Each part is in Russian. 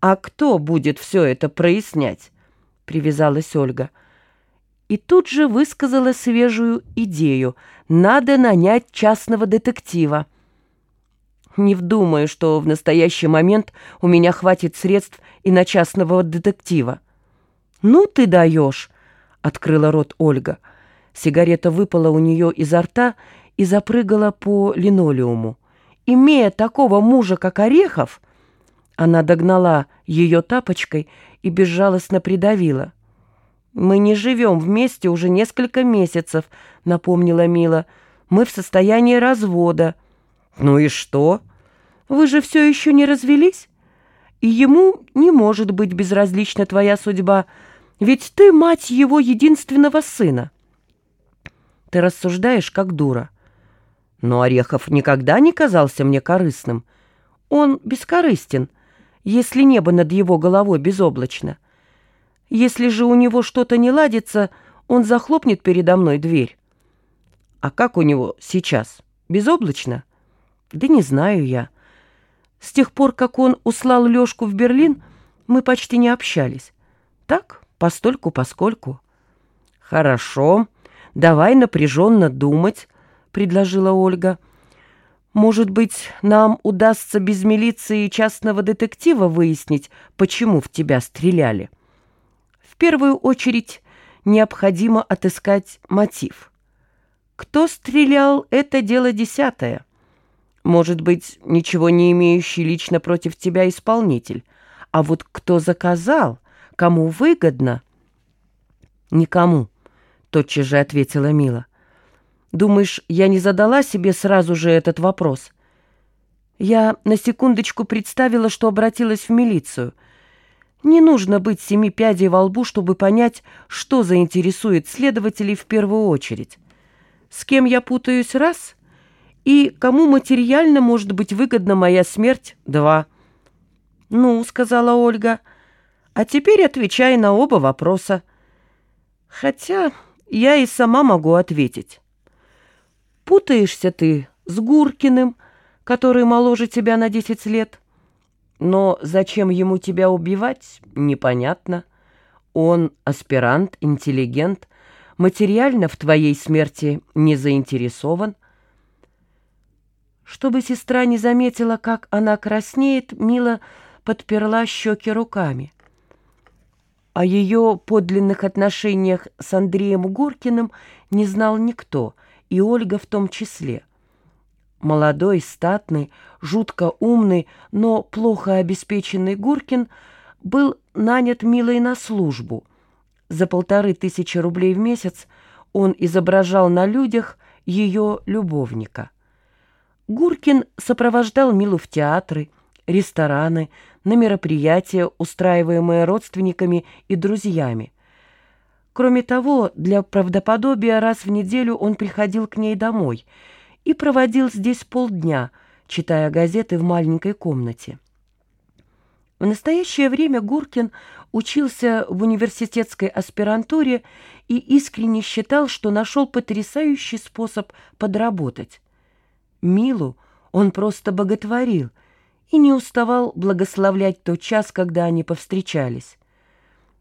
«А кто будет все это прояснять?» — привязалась Ольга. И тут же высказала свежую идею. «Надо нанять частного детектива». Не вдумаю, что в настоящий момент у меня хватит средств и на частного детектива. «Ну ты даешь!» — открыла рот Ольга. Сигарета выпала у нее изо рта и запрыгала по линолеуму. «Имея такого мужа, как Орехов...» Она догнала ее тапочкой и безжалостно придавила. «Мы не живем вместе уже несколько месяцев», — напомнила Мила. «Мы в состоянии развода». «Ну и что? Вы же все еще не развелись? И ему не может быть безразлична твоя судьба, ведь ты мать его единственного сына». «Ты рассуждаешь, как дура». Но Орехов никогда не казался мне корыстным. Он бескорыстен, — если небо над его головой безоблачно. Если же у него что-то не ладится, он захлопнет передо мной дверь. А как у него сейчас? Безоблачно? Да не знаю я. С тех пор, как он услал Лёшку в Берлин, мы почти не общались. Так, постольку-поскольку. Хорошо, давай напряженно думать, предложила Ольга. — может быть, нам удастся без милиции и частного детектива выяснить, почему в тебя стреляли? В первую очередь необходимо отыскать мотив. Кто стрелял, это дело десятое. Может быть, ничего не имеющий лично против тебя исполнитель. А вот кто заказал, кому выгодно? Никому, тотчас же ответила Мила. Думаешь, я не задала себе сразу же этот вопрос? Я на секундочку представила, что обратилась в милицию. Не нужно быть семи пядей во лбу, чтобы понять, что заинтересует следователей в первую очередь. С кем я путаюсь — раз, и кому материально может быть выгодна моя смерть — два. «Ну», — сказала Ольга, — «а теперь отвечай на оба вопроса». Хотя я и сама могу ответить. Путаешься ты с Гуркиным, который моложе тебя на десять лет. Но зачем ему тебя убивать, непонятно. Он аспирант, интеллигент, материально в твоей смерти не заинтересован. Чтобы сестра не заметила, как она краснеет, Мила подперла щеки руками. О ее подлинных отношениях с Андреем Гуркиным не знал никто — и Ольга в том числе. Молодой, статный, жутко умный, но плохо обеспеченный Гуркин был нанят Милой на службу. За полторы тысячи рублей в месяц он изображал на людях ее любовника. Гуркин сопровождал Милу в театры, рестораны, на мероприятия, устраиваемые родственниками и друзьями. Кроме того, для правдоподобия раз в неделю он приходил к ней домой и проводил здесь полдня, читая газеты в маленькой комнате. В настоящее время Гуркин учился в университетской аспирантуре и искренне считал, что нашел потрясающий способ подработать. Милу он просто боготворил и не уставал благословлять тот час, когда они повстречались.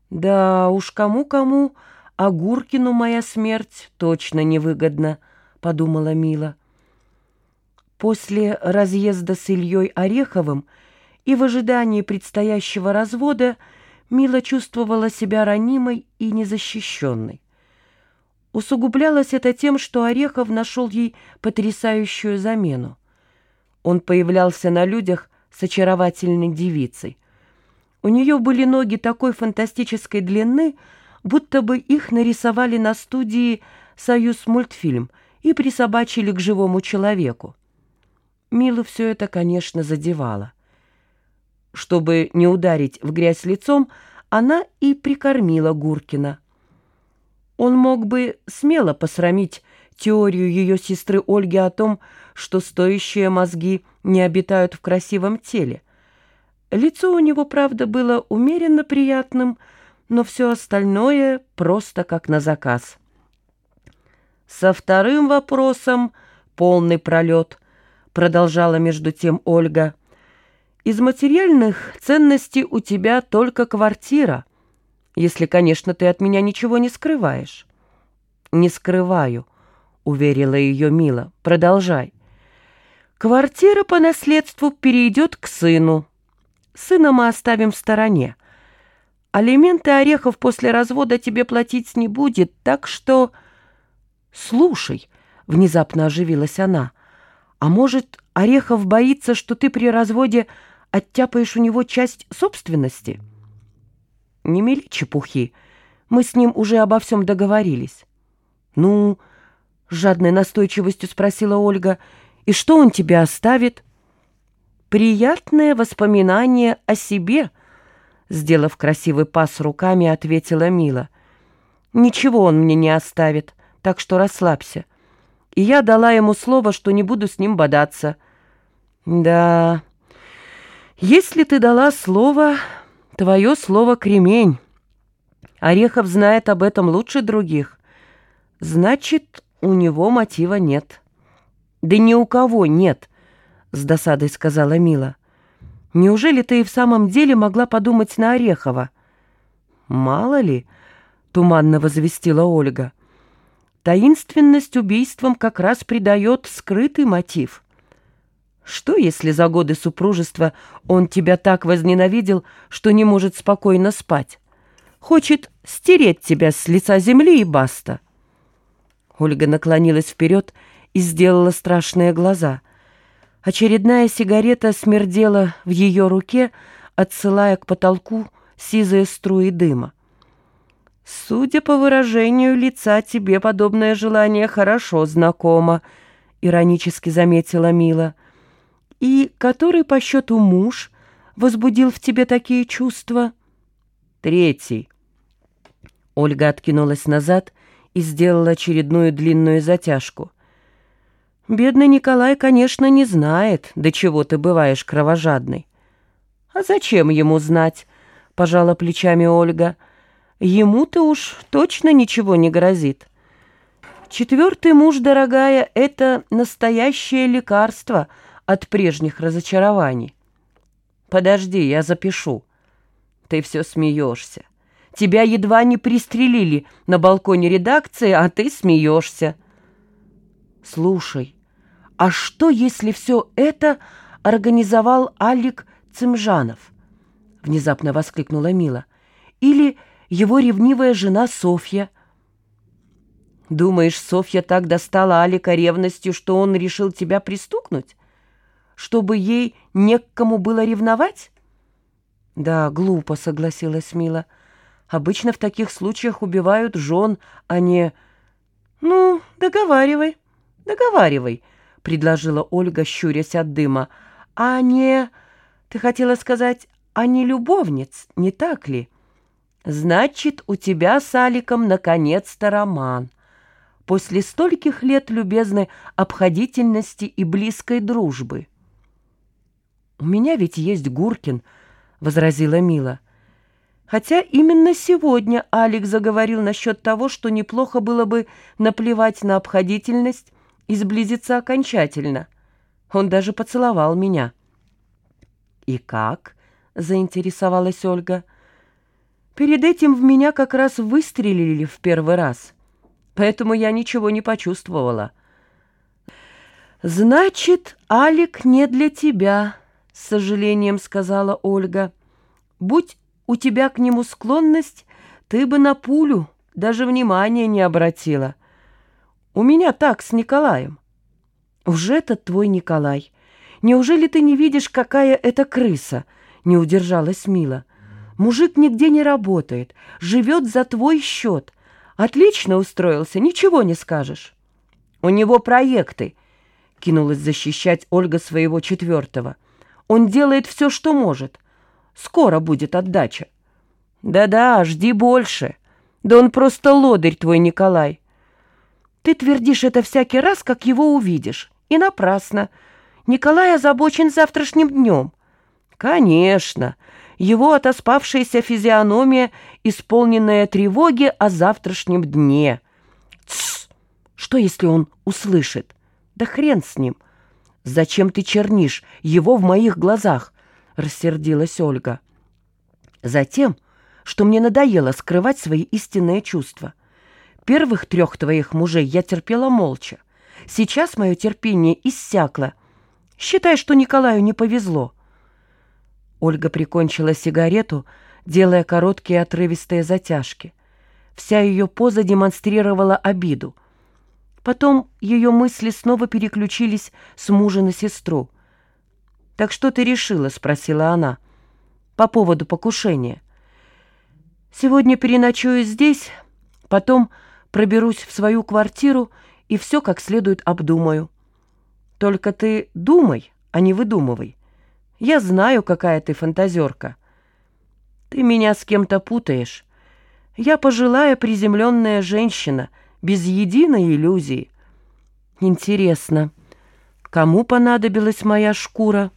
Да уж кому-кому, а Гуркину моя смерть точно невыгодна, подумала Мила. После разъезда с Ильей Ореховым и в ожидании предстоящего развода Мила чувствовала себя ранимой и незащищенной. Усугублялось это тем, что Орехов нашел ей потрясающую замену. Он появлялся на людях с очаровательной девицей. У нее были ноги такой фантастической длины, будто бы их нарисовали на студии «Союз мультфильм» и присобачили к живому человеку. Милу все это, конечно, задевало. Чтобы не ударить в грязь лицом, она и прикормила Гуркина. Он мог бы смело посрамить теорию ее сестры Ольги о том, что стоящие мозги не обитают в красивом теле, Лицо у него, правда, было умеренно приятным, но все остальное просто как на заказ. Со вторым вопросом полный пролет, продолжала между тем Ольга. Из материальных ценностей у тебя только квартира, если, конечно, ты от меня ничего не скрываешь. Не скрываю, уверила ее Мила. Продолжай. Квартира по наследству перейдет к сыну. Сына мы оставим в стороне. Алименты Орехов после развода тебе платить не будет, так что... Слушай, внезапно оживилась она, а может, Орехов боится, что ты при разводе оттяпаешь у него часть собственности? Не мели чепухи, мы с ним уже обо всем договорились. Ну, с жадной настойчивостью спросила Ольга, и что он тебе оставит? Приятное воспоминание о себе, сделав красивый пас руками, ответила Мила. Ничего он мне не оставит, так что расслабься. И я дала ему слово, что не буду с ним бодаться. Да, если ты дала слово, твое слово кремень. Орехов знает об этом лучше других. Значит, у него мотива нет. Да ни у кого нет, с досадой сказала Мила. Неужели ты и в самом деле могла подумать на Орехова? Мало ли, туманно возвестила Ольга. Таинственность убийствам как раз придает скрытый мотив. Что, если за годы супружества он тебя так возненавидел, что не может спокойно спать? Хочет стереть тебя с лица земли и баста. Ольга наклонилась вперед и сделала страшные глаза. Очередная сигарета смердела в ее руке, отсылая к потолку сизые струи дыма. «Судя по выражению лица, тебе подобное желание хорошо знакомо», — иронически заметила Мила. «И который по счету муж возбудил в тебе такие чувства?» «Третий». Ольга откинулась назад и сделала очередную длинную затяжку. «Бедный Николай, конечно, не знает, до чего ты бываешь кровожадный». «А зачем ему знать?» — пожала плечами Ольга. — Ему-то уж точно ничего не грозит. Четвертый муж, дорогая, это настоящее лекарство от прежних разочарований. Подожди, я запишу. Ты все смеешься. Тебя едва не пристрелили на балконе редакции, а ты смеешься. Слушай, а что, если все это организовал Алик Цымжанов? Внезапно воскликнула Мила. Или его ревнивая жена Софья. Думаешь, Софья так достала Алика ревностью, что он решил тебя пристукнуть? Чтобы ей не к кому было ревновать? Да, глупо, согласилась Мила. Обычно в таких случаях убивают жен, а не... Ну, договаривай, договаривай, предложила Ольга, щурясь от дыма. А не... Ты хотела сказать, а не любовниц, не так ли? — Значит, у тебя с Аликом наконец-то роман. После стольких лет любезной обходительности и близкой дружбы. «У меня ведь есть Гуркин», — возразила Мила. Хотя именно сегодня Алик заговорил насчет того, что неплохо было бы наплевать на обходительность и сблизиться окончательно. Он даже поцеловал меня. «И как?» — заинтересовалась Ольга. — Перед этим в меня как раз выстрелили в первый раз, поэтому я ничего не почувствовала. «Значит, Алик не для тебя», — с сожалением сказала Ольга. «Будь у тебя к нему склонность, ты бы на пулю даже внимания не обратила. У меня так с Николаем». «Уже этот твой Николай. Неужели ты не видишь, какая это крыса?» — не удержалась Мила. Мужик нигде не работает, живет за твой счет. Отлично устроился, ничего не скажешь. У него проекты, кинулась защищать Ольга своего четвертого. Он делает все, что может. Скоро будет отдача. Да-да, жди больше. Да он просто лодырь твой, Николай. Ты твердишь это всякий раз, как его увидишь. И напрасно. Николай озабочен завтрашним днем. Конечно, его отоспавшаяся физиономия, исполненная тревоги о завтрашнем дне. Тссс! Что, если он услышит? Да хрен с ним! Зачем ты чернишь его в моих глазах? рассердилась Ольга. «Затем, что мне надоело скрывать свои истинные чувства. Первых трех твоих мужей я терпела молча. Сейчас мое терпение иссякло. Считай, что Николаю не повезло». Ольга прикончила сигарету, делая короткие отрывистые затяжки. Вся ее поза демонстрировала обиду. Потом ее мысли снова переключились с мужа на сестру. «Так что ты решила?» — спросила она. «По поводу покушения». «Сегодня переночую здесь, потом проберусь в свою квартиру и все как следует обдумаю. Только ты думай, а не выдумывай. Я знаю, какая ты фантазерка. Ты меня с кем-то путаешь. Я пожилая приземленная женщина, без единой иллюзии. Интересно, кому понадобилась моя шкура?»